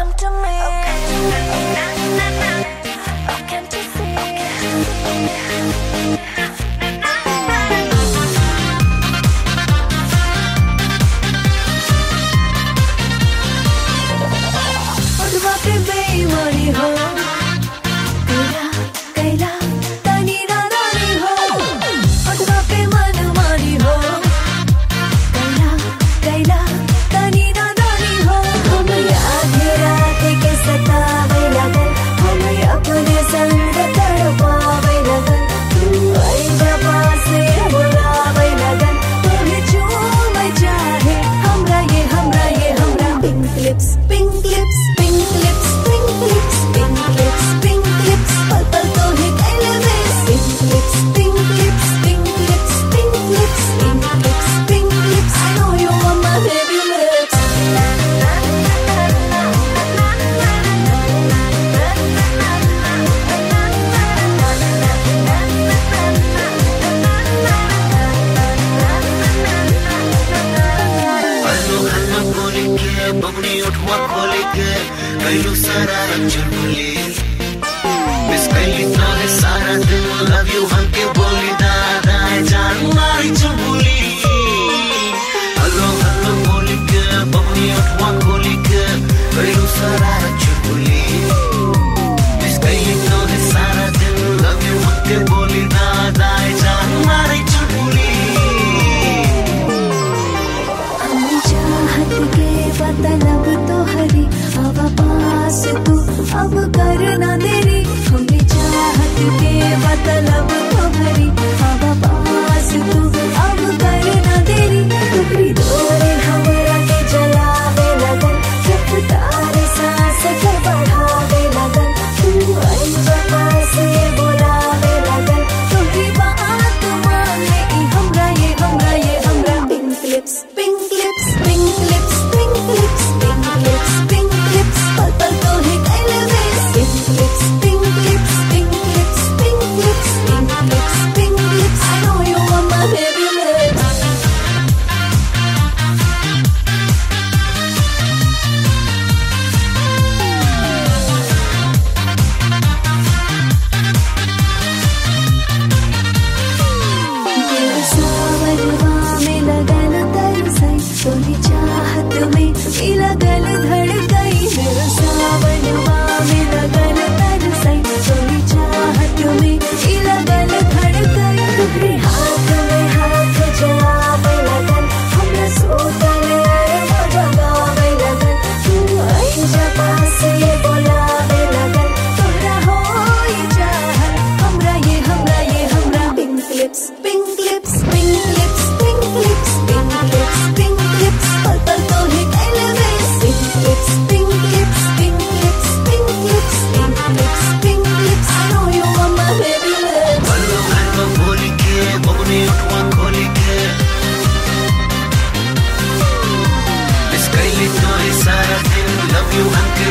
come to me. Sara, love you, hunky. se tu you until